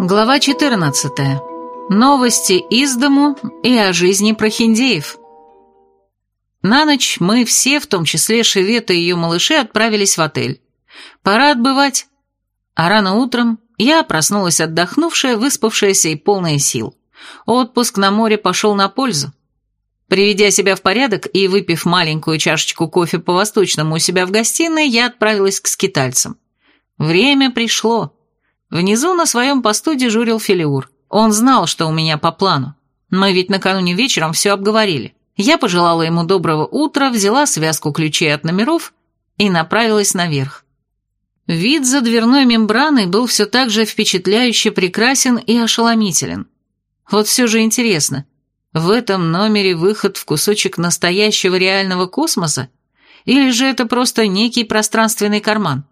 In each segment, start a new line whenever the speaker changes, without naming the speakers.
Глава 14. Новости из дому и о жизни прохиндеев. На ночь мы все, в том числе Шевета и ее малыши, отправились в отель. Пора отбывать. А рано утром я проснулась отдохнувшая, выспавшаяся и полная сил. Отпуск на море пошел на пользу. Приведя себя в порядок и выпив маленькую чашечку кофе по-восточному у себя в гостиной, я отправилась к скитальцам. Время пришло. Внизу на своем посту дежурил Филиур. Он знал, что у меня по плану. Мы ведь накануне вечером все обговорили. Я пожелала ему доброго утра, взяла связку ключей от номеров и направилась наверх. Вид за дверной мембраной был все так же впечатляюще прекрасен и ошеломителен. Вот все же интересно, в этом номере выход в кусочек настоящего реального космоса? Или же это просто некий пространственный карман?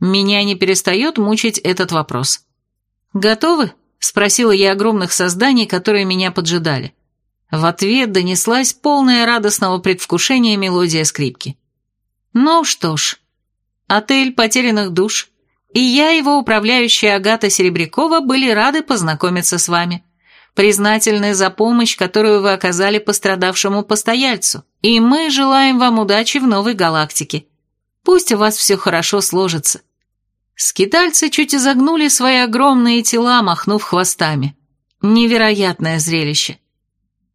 Меня не перестает мучить этот вопрос. «Готовы?» – спросила я огромных созданий, которые меня поджидали. В ответ донеслась полная радостного предвкушения мелодия скрипки. «Ну что ж, отель потерянных душ, и я, его управляющая Агата Серебрякова, были рады познакомиться с вами, признательны за помощь, которую вы оказали пострадавшему постояльцу, и мы желаем вам удачи в новой галактике. Пусть у вас все хорошо сложится. Скитальцы чуть изогнули свои огромные тела, махнув хвостами. Невероятное зрелище.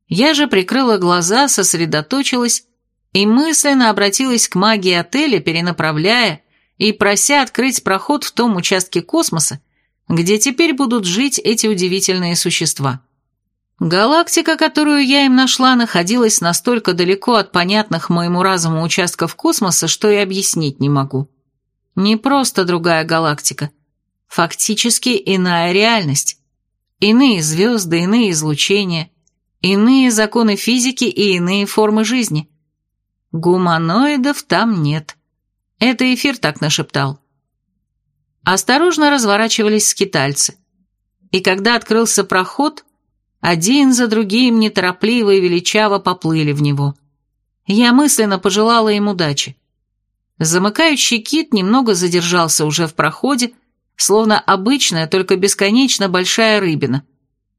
Я же прикрыла глаза, сосредоточилась и мысленно обратилась к магии отеля, перенаправляя и прося открыть проход в том участке космоса, где теперь будут жить эти удивительные существа. Галактика, которую я им нашла, находилась настолько далеко от понятных моему разуму участков космоса, что и объяснить не могу. Не просто другая галактика. Фактически иная реальность. Иные звезды, иные излучения, иные законы физики и иные формы жизни. Гуманоидов там нет. Это эфир так нашептал. Осторожно разворачивались скитальцы. И когда открылся проход, один за другим неторопливо и величаво поплыли в него. Я мысленно пожелала им удачи. Замыкающий кит немного задержался уже в проходе, словно обычная, только бесконечно большая рыбина.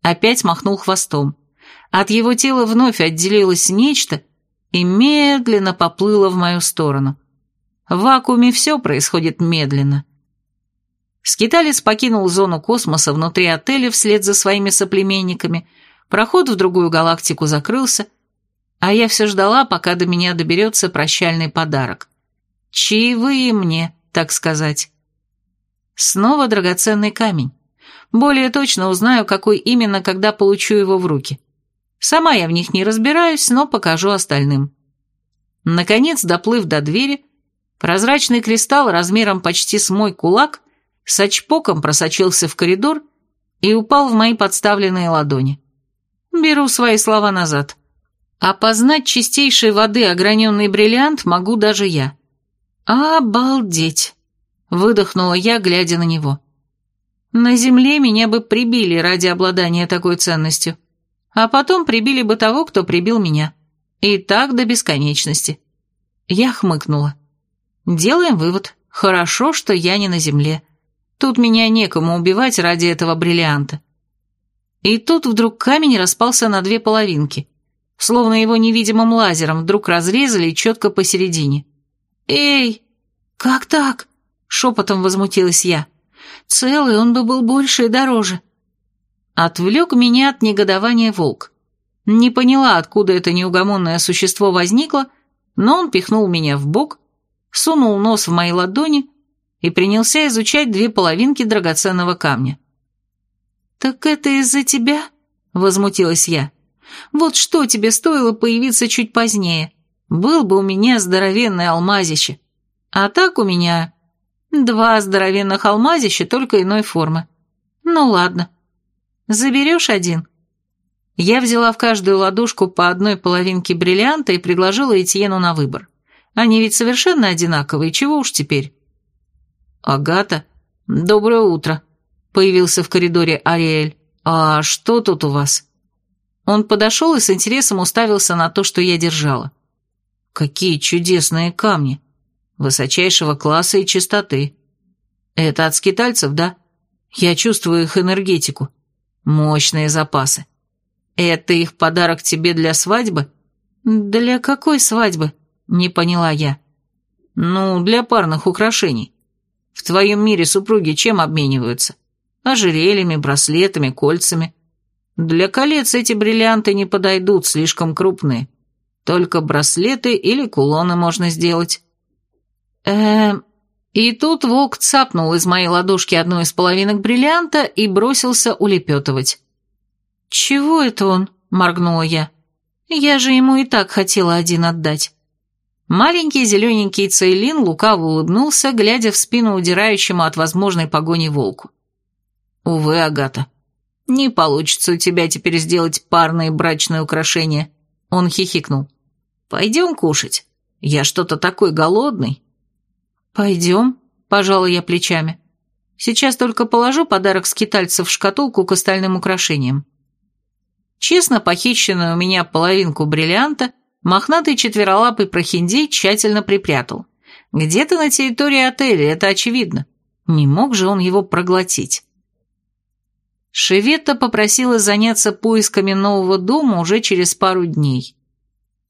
Опять махнул хвостом. От его тела вновь отделилось нечто и медленно поплыло в мою сторону. В вакууме все происходит медленно. Скиталец покинул зону космоса внутри отеля вслед за своими соплеменниками, проход в другую галактику закрылся, а я все ждала, пока до меня доберется прощальный подарок. Чаевые мне, так сказать. Снова драгоценный камень. Более точно узнаю, какой именно, когда получу его в руки. Сама я в них не разбираюсь, но покажу остальным. Наконец, доплыв до двери, прозрачный кристалл размером почти с мой кулак с очпоком просочился в коридор и упал в мои подставленные ладони. Беру свои слова назад. Опознать чистейшей воды ограненный бриллиант могу даже я. «Обалдеть!» — выдохнула я, глядя на него. «На земле меня бы прибили ради обладания такой ценностью, а потом прибили бы того, кто прибил меня. И так до бесконечности». Я хмыкнула. «Делаем вывод. Хорошо, что я не на земле. Тут меня некому убивать ради этого бриллианта». И тут вдруг камень распался на две половинки, словно его невидимым лазером вдруг разрезали четко посередине. «Эй, как так?» — шепотом возмутилась я. «Целый он бы был больше и дороже». Отвлек меня от негодования волк. Не поняла, откуда это неугомонное существо возникло, но он пихнул меня в бок, сунул нос в мои ладони и принялся изучать две половинки драгоценного камня. «Так это из-за тебя?» — возмутилась я. «Вот что тебе стоило появиться чуть позднее? Был бы у меня здоровенное алмазище. А так у меня два здоровенных алмазища, только иной формы. Ну ладно. Заберешь один?» Я взяла в каждую ладошку по одной половинке бриллианта и предложила Этьену на выбор. Они ведь совершенно одинаковые, чего уж теперь? «Агата, доброе утро», — появился в коридоре Ариэль. «А что тут у вас?» Он подошел и с интересом уставился на то, что я держала. Какие чудесные камни! Высочайшего класса и чистоты. Это от скитальцев, да? Я чувствую их энергетику. Мощные запасы. Это их подарок тебе для свадьбы? Для какой свадьбы? Не поняла я. Ну, для парных украшений. В твоем мире супруги чем обмениваются? Ожерельями, браслетами, кольцами. Для колец эти бриллианты не подойдут, слишком крупные. Только браслеты или кулоны можно сделать. Эм... И тут волк цапнул из моей ладошки одну из половинок бриллианта и бросился улепетывать. «Чего это он?» – моргнула я. «Я же ему и так хотела один отдать». Маленький зелененький Цейлин лукаво улыбнулся, глядя в спину удирающему от возможной погони волку. «Увы, Агата, не получится у тебя теперь сделать парные брачные украшения», — он хихикнул. «Пойдем кушать. Я что-то такой голодный». «Пойдем», — пожала я плечами. «Сейчас только положу подарок скитальцев в шкатулку к остальным украшениям». Честно похищенную у меня половинку бриллианта мохнатый четверолапый прохиндей тщательно припрятал. Где-то на территории отеля, это очевидно. Не мог же он его проглотить. Шеветта попросила заняться поисками нового дома уже через пару дней.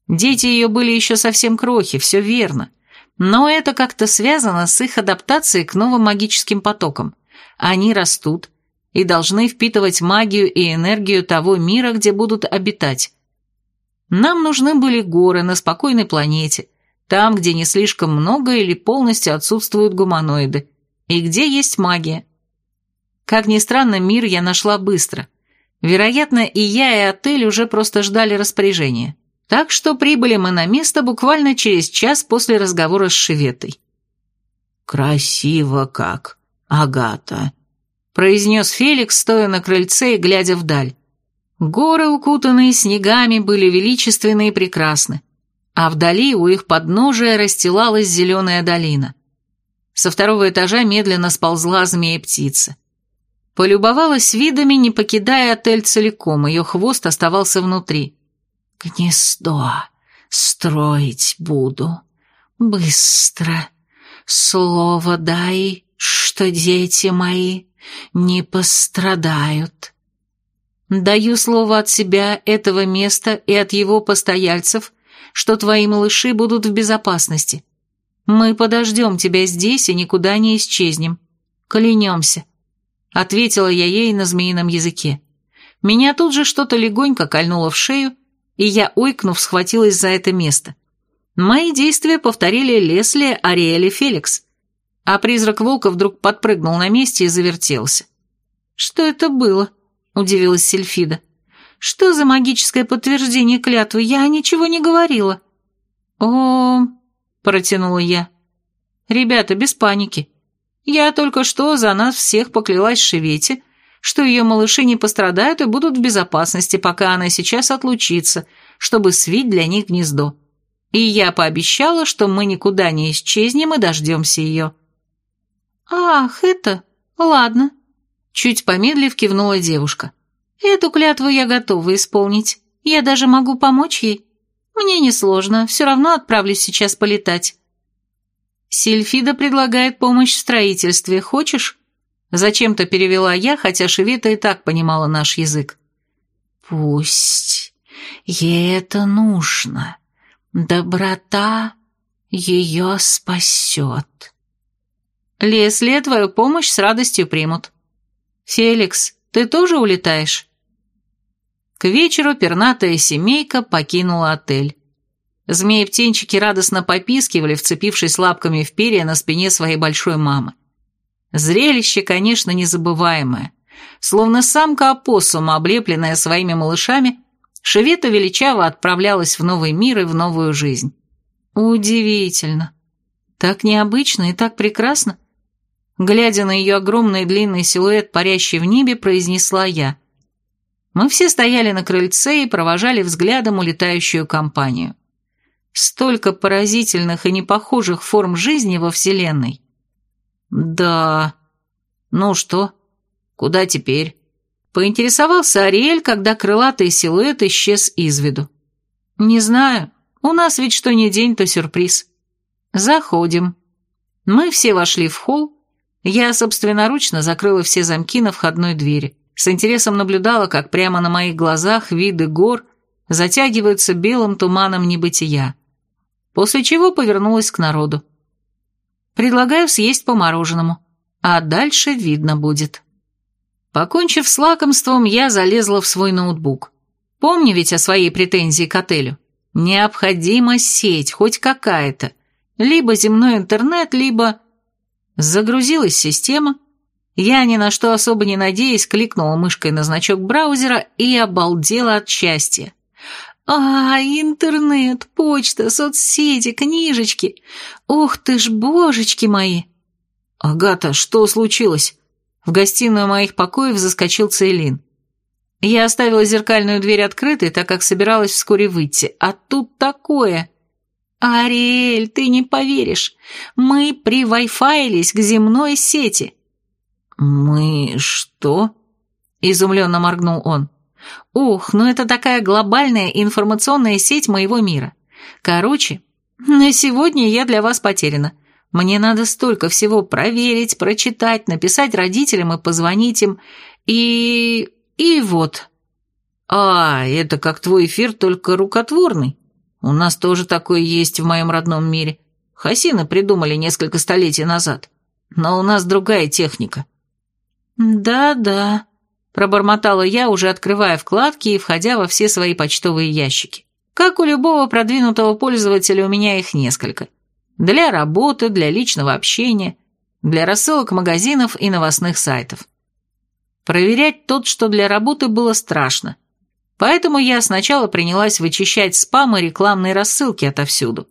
Дети ее были еще совсем крохи, все верно. Но это как-то связано с их адаптацией к новым магическим потокам. Они растут, и должны впитывать магию и энергию того мира, где будут обитать. Нам нужны были горы на спокойной планете, там, где не слишком много или полностью отсутствуют гуманоиды, и где есть магия. Как ни странно, мир я нашла быстро. Вероятно, и я, и отель уже просто ждали распоряжения. Так что прибыли мы на место буквально через час после разговора с Шеветой.
«Красиво как, Агата»,
произнес Феликс, стоя на крыльце и глядя вдаль. Горы, укутанные снегами, были величественны и прекрасны, а вдали у их подножия расстилалась зеленая долина. Со второго этажа медленно сползла змея-птица. Полюбовалась видами, не покидая отель целиком, ее хвост оставался внутри.
«Гнездо строить буду. Быстро. Слово дай, что дети мои не пострадают.
Даю слово от себя, этого места и от его постояльцев, что твои малыши будут в безопасности. Мы подождем тебя здесь и никуда не исчезнем. Клянемся. Ответила я ей на змеином языке. Меня тут же что-то легонько кольнуло в шею, и я, ойкнув, схватилась за это место. Мои действия повторили Лесли, Ариэль и Феликс а призрак волка вдруг подпрыгнул на месте и завертелся. «Что это было?» – удивилась Сельфида. «Что за магическое подтверждение клятвы? Я ничего не говорила». «О...» – протянула я. «Ребята, без паники. Я только что за нас всех поклялась Шевете, что ее малыши не пострадают и будут в безопасности, пока она сейчас отлучится, чтобы свить для них гнездо. И я пообещала, что мы никуда не исчезнем и дождемся ее». «Ах, это... Ладно». Чуть помедлив кивнула девушка. «Эту клятву я готова исполнить. Я даже могу помочь ей. Мне несложно, все равно отправлюсь сейчас полетать». «Сильфида предлагает помощь в строительстве. Хочешь?» Зачем-то перевела я, хотя Шевета и так понимала наш язык.
«Пусть. Ей это нужно. Доброта ее спасет».
Лесли твою помощь с радостью примут. Феликс, ты тоже улетаешь?» К вечеру пернатая семейка покинула отель. Змеи-птенчики радостно попискивали, вцепившись лапками в перья на спине своей большой мамы. Зрелище, конечно, незабываемое. Словно самка опоссума, облепленная своими малышами, Шевета величаво отправлялась в новый мир и в новую жизнь. Удивительно. Так необычно и так прекрасно. Глядя на ее огромный длинный силуэт, парящий в небе, произнесла я. Мы все стояли на крыльце и провожали взглядом улетающую компанию. Столько поразительных и непохожих форм жизни во Вселенной. Да. Ну что? Куда теперь? Поинтересовался Ариэль, когда крылатый силуэт исчез из виду. Не знаю. У нас ведь что ни день, то сюрприз. Заходим. Мы все вошли в холл, Я собственноручно закрыла все замки на входной двери. С интересом наблюдала, как прямо на моих глазах виды гор затягиваются белым туманом небытия. После чего повернулась к народу. Предлагаю съесть по мороженому, а дальше видно будет. Покончив с лакомством, я залезла в свой ноутбук. Помни ведь о своей претензии к отелю. Необходима сеть, хоть какая-то. Либо земной интернет, либо... Загрузилась система. Я, ни на что особо не надеясь, кликнула мышкой на значок браузера и обалдела от счастья. А, интернет, почта, соцсети, книжечки. Ух ты ж, божечки мои. Агата, что случилось? В гостиную моих покоев заскочил Цейлин. Я оставила зеркальную дверь открытой, так как собиралась вскоре выйти. А тут такое... «Ариэль, ты не поверишь, мы привайфаились к земной сети».
«Мы что?» – изумленно моргнул он.
«Ух, ну это такая глобальная информационная сеть моего мира. Короче, на сегодня я для вас потеряна. Мне надо столько всего проверить, прочитать, написать родителям и позвонить им. И... и вот.
А, это как твой эфир, только рукотворный. У нас тоже такое есть в моем родном мире. Хасины придумали несколько столетий назад. Но у нас другая техника.
Да-да, пробормотала я, уже открывая вкладки и входя во все свои почтовые ящики. Как у любого продвинутого пользователя, у меня их несколько. Для работы, для личного общения, для рассылок магазинов и новостных сайтов. Проверять тот, что для работы, было страшно. Поэтому я сначала принялась вычищать спам и рекламные рассылки отовсюду.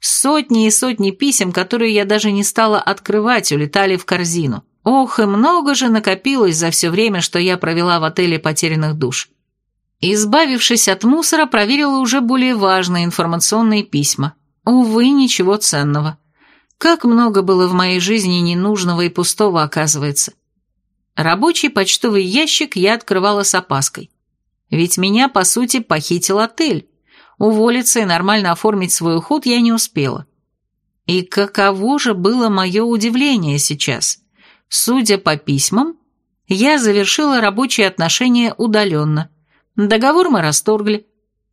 Сотни и сотни писем, которые я даже не стала открывать, улетали в корзину. Ох, и много же накопилось за все время, что я провела в отеле потерянных душ. Избавившись от мусора, проверила уже более важные информационные письма. Увы, ничего ценного. Как много было в моей жизни ненужного и пустого, оказывается. Рабочий почтовый ящик я открывала с опаской. Ведь меня, по сути, похитил отель. Уволиться и нормально оформить свой уход я не успела. И каково же было мое удивление сейчас. Судя по письмам, я завершила рабочие отношения удаленно. Договор мы расторгли,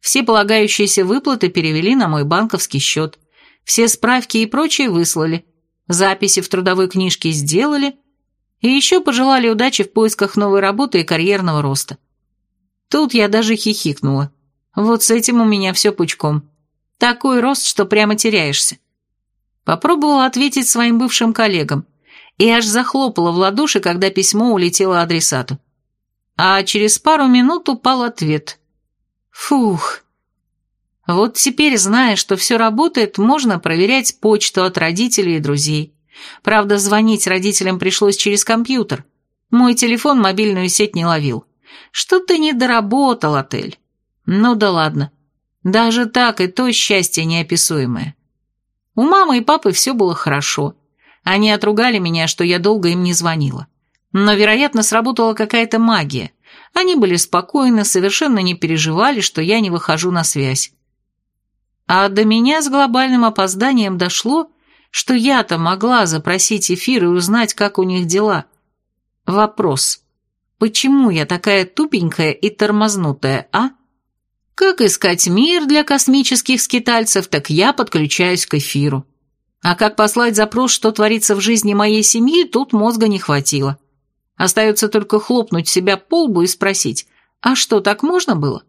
все полагающиеся выплаты перевели на мой банковский счет. Все справки и прочее выслали. Записи в трудовой книжке сделали. И еще пожелали удачи в поисках новой работы и карьерного роста. Тут я даже хихикнула. Вот с этим у меня все пучком. Такой рост, что прямо теряешься. Попробовала ответить своим бывшим коллегам. И аж захлопала в ладоши, когда письмо улетело адресату. А через пару минут упал ответ – Фух. Вот теперь, зная, что все работает, можно проверять почту от родителей и друзей. Правда, звонить родителям пришлось через компьютер. Мой телефон мобильную сеть не ловил. Что-то не доработал отель. Ну да ладно. Даже так и то счастье неописуемое. У мамы и папы все было хорошо. Они отругали меня, что я долго им не звонила. Но, вероятно, сработала какая-то магия. Они были спокойны, совершенно не переживали, что я не выхожу на связь. А до меня с глобальным опозданием дошло, что я-то могла запросить эфир и узнать, как у них дела. Вопрос. Почему я такая тупенькая и тормознутая, а? Как искать мир для космических скитальцев, так я подключаюсь к эфиру. А как послать запрос, что творится в жизни моей семьи, тут мозга не хватило. Остается только хлопнуть себя по лбу и спросить, а что, так можно было?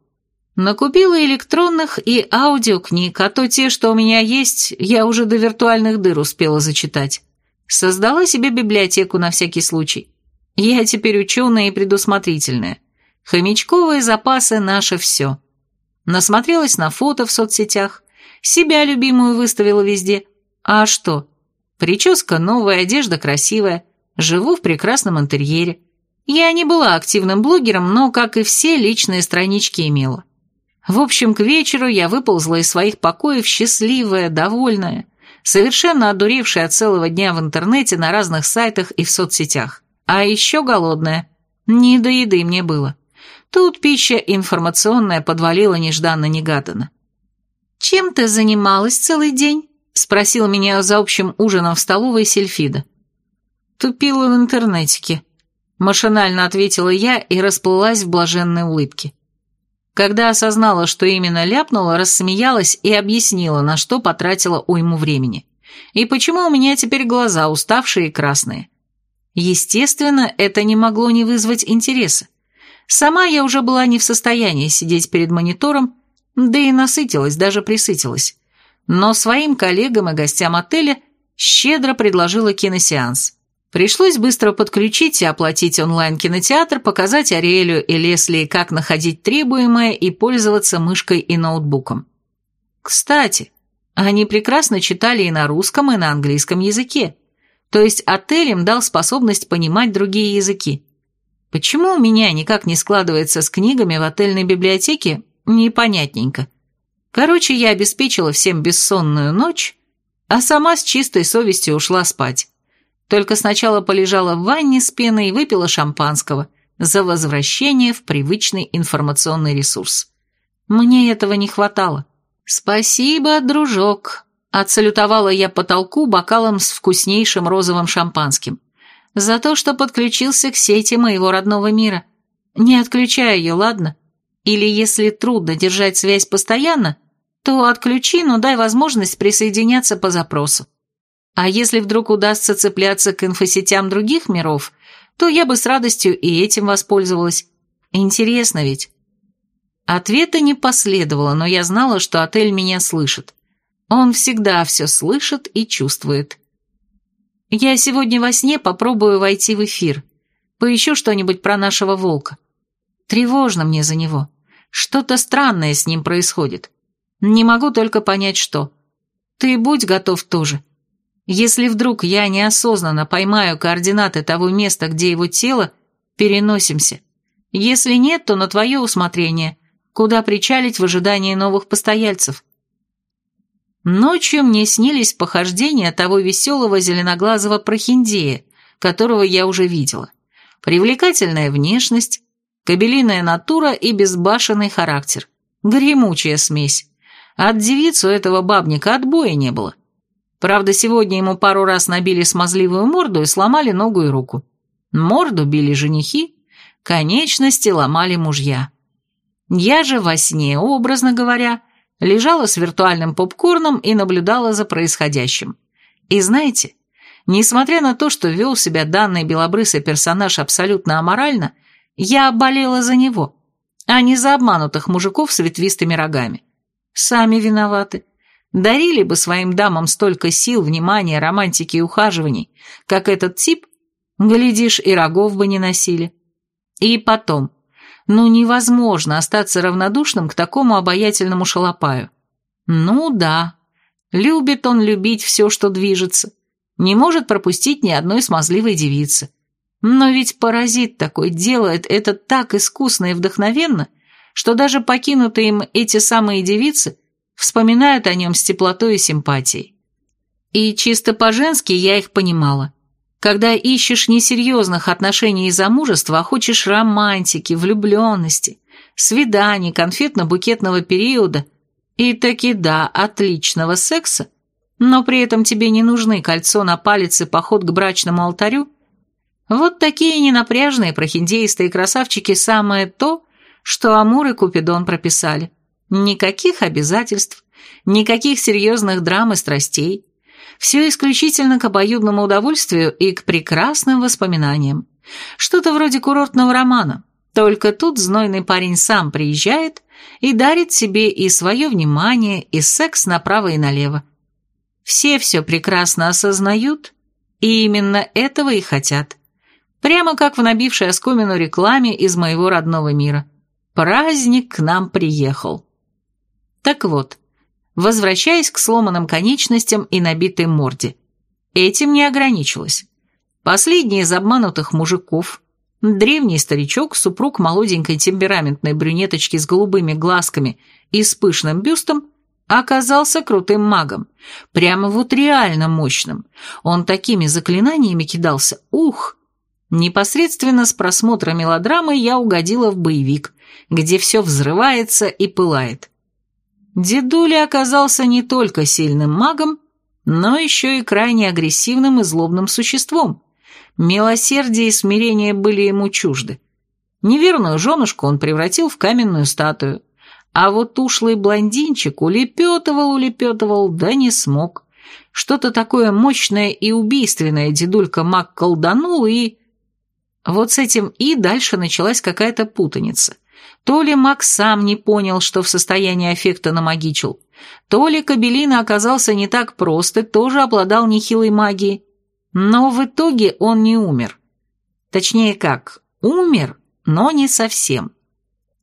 Накупила электронных и аудиокниг, а то те, что у меня есть, я уже до виртуальных дыр успела зачитать. Создала себе библиотеку на всякий случай. Я теперь ученая и предусмотрительная. Хомячковые запасы – наше все. Насмотрелась на фото в соцсетях, себя любимую выставила везде. А что? Прическа новая, одежда красивая – Живу в прекрасном интерьере. Я не была активным блогером, но, как и все, личные странички имела. В общем, к вечеру я выползла из своих покоев счастливая, довольная, совершенно одуревшая от целого дня в интернете на разных сайтах и в соцсетях. А еще голодная. Не до еды мне было. Тут пища информационная подвалила нежданно-негаданно. «Чем ты занималась целый день?» – спросил меня за общим ужином в столовой Сельфида. Тупила в интернетике. Машинально ответила я и расплылась в блаженной улыбке. Когда осознала, что именно ляпнула, рассмеялась и объяснила, на что потратила уйму времени. И почему у меня теперь глаза уставшие и красные. Естественно, это не могло не вызвать интереса. Сама я уже была не в состоянии сидеть перед монитором, да и насытилась, даже присытилась. Но своим коллегам и гостям отеля щедро предложила киносеанс. Пришлось быстро подключить и оплатить онлайн-кинотеатр, показать Ариэлю и Лесли, как находить требуемое и пользоваться мышкой и ноутбуком. Кстати, они прекрасно читали и на русском, и на английском языке. То есть отель им дал способность понимать другие языки. Почему у меня никак не складывается с книгами в отельной библиотеке, непонятненько. Короче, я обеспечила всем бессонную ночь, а сама с чистой совестью ушла спать. Только сначала полежала в ванне с пеной и выпила шампанского за возвращение в привычный информационный ресурс. Мне этого не хватало. «Спасибо, дружок», — отсалютовала я потолку бокалом с вкуснейшим розовым шампанским. «За то, что подключился к сети моего родного мира. Не отключай ее, ладно? Или если трудно держать связь постоянно, то отключи, но дай возможность присоединяться по запросу. А если вдруг удастся цепляться к инфосетям других миров, то я бы с радостью и этим воспользовалась. Интересно ведь. Ответа не последовало, но я знала, что отель меня слышит. Он всегда все слышит и чувствует. Я сегодня во сне попробую войти в эфир. Поищу что-нибудь про нашего волка. Тревожно мне за него. Что-то странное с ним происходит. Не могу только понять, что. Ты будь готов тоже. Если вдруг я неосознанно поймаю координаты того места, где его тело, переносимся. Если нет, то на твое усмотрение, куда причалить в ожидании новых постояльцев. Ночью мне снились похождения того веселого зеленоглазого прохиндея, которого я уже видела. Привлекательная внешность, кабелиная натура и безбашенный характер. Гремучая смесь. От девиц у этого бабника отбоя не было. Правда, сегодня ему пару раз набили смазливую морду и сломали ногу и руку. Морду били женихи, конечности ломали мужья. Я же во сне, образно говоря, лежала с виртуальным попкорном и наблюдала за происходящим. И знаете, несмотря на то, что вел себя данный белобрысый персонаж абсолютно аморально, я болела за него, а не за обманутых мужиков с ветвистыми рогами. Сами виноваты дарили бы своим дамам столько сил, внимания, романтики и ухаживаний, как этот тип, глядишь, и рогов бы не носили. И потом, ну невозможно остаться равнодушным к такому обаятельному шалопаю. Ну да, любит он любить все, что движется, не может пропустить ни одной смазливой девицы. Но ведь паразит такой делает это так искусно и вдохновенно, что даже покинутые им эти самые девицы – вспоминают о нем с теплотой и симпатией. И чисто по-женски я их понимала. Когда ищешь несерьезных отношений и замужества, а хочешь романтики, влюбленности, свиданий, конфетно-букетного периода и таки да, отличного секса, но при этом тебе не нужны кольцо на палец и поход к брачному алтарю, вот такие ненапряжные прохиндеистые красавчики самое то, что Амур и Купидон прописали. Никаких обязательств, никаких серьезных драм и страстей. Все исключительно к обоюдному удовольствию и к прекрасным воспоминаниям. Что-то вроде курортного романа. Только тут знойный парень сам приезжает и дарит себе и свое внимание, и секс направо и налево. Все все прекрасно осознают, и именно этого и хотят. Прямо как в набившей оскомину рекламе из моего родного мира. Праздник к нам приехал. Так вот, возвращаясь к сломанным конечностям и набитой морде. Этим не ограничилась. Последний из обманутых мужиков, древний старичок, супруг молоденькой темпераментной брюнеточки с голубыми глазками и с пышным бюстом, оказался крутым магом. Прямо вот реально мощным. Он такими заклинаниями кидался. Ух! Непосредственно с просмотра мелодрамы я угодила в боевик, где все взрывается и пылает. Дедуля оказался не только сильным магом, но еще и крайне агрессивным и злобным существом, Милосердие и смирение были ему чужды. Неверную женушку он превратил в каменную статую, а вот ушлый блондинчик улепетывал-улепетывал, да не смог. Что-то такое мощное и убийственное дедулька Мак колданул и... Вот с этим «и» дальше началась какая-то путаница. То ли Макс сам не понял, что в состоянии аффекта намагичил, то ли Кабелина оказался не так прост и тоже обладал нехилой магией. Но в итоге он не умер. Точнее как, умер, но не совсем.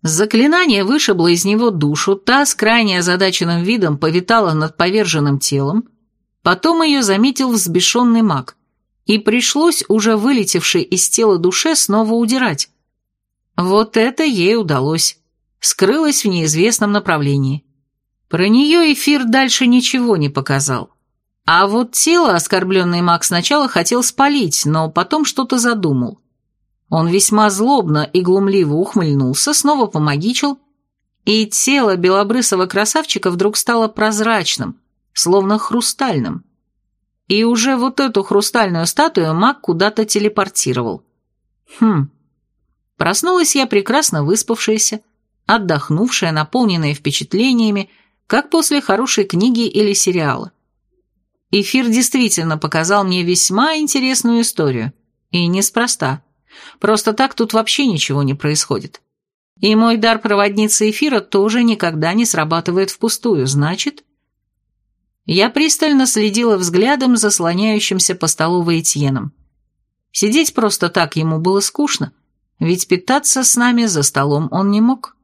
Заклинание вышибло из него душу, та с крайне озадаченным видом повитала над поверженным телом, потом ее заметил взбешенный маг, и пришлось уже вылетевшей из тела душе снова удирать. Вот это ей удалось. Скрылась в неизвестном направлении. Про нее эфир дальше ничего не показал. А вот тело оскорбленный маг сначала хотел спалить, но потом что-то задумал. Он весьма злобно и глумливо ухмыльнулся, снова помогичил, и тело белобрысого красавчика вдруг стало прозрачным, словно хрустальным. И уже вот эту хрустальную статую маг куда-то телепортировал. Хм, Проснулась я прекрасно выспавшаяся, отдохнувшая, наполненная впечатлениями, как после хорошей книги или сериала. Эфир действительно показал мне весьма интересную историю. И неспроста. Просто так тут вообще ничего не происходит. И мой дар проводницы эфира тоже никогда не срабатывает впустую, значит... Я пристально следила взглядом за слоняющимся по столу Ваэтьеном. Сидеть просто так ему было скучно, ведь питаться с нами за столом он не мог.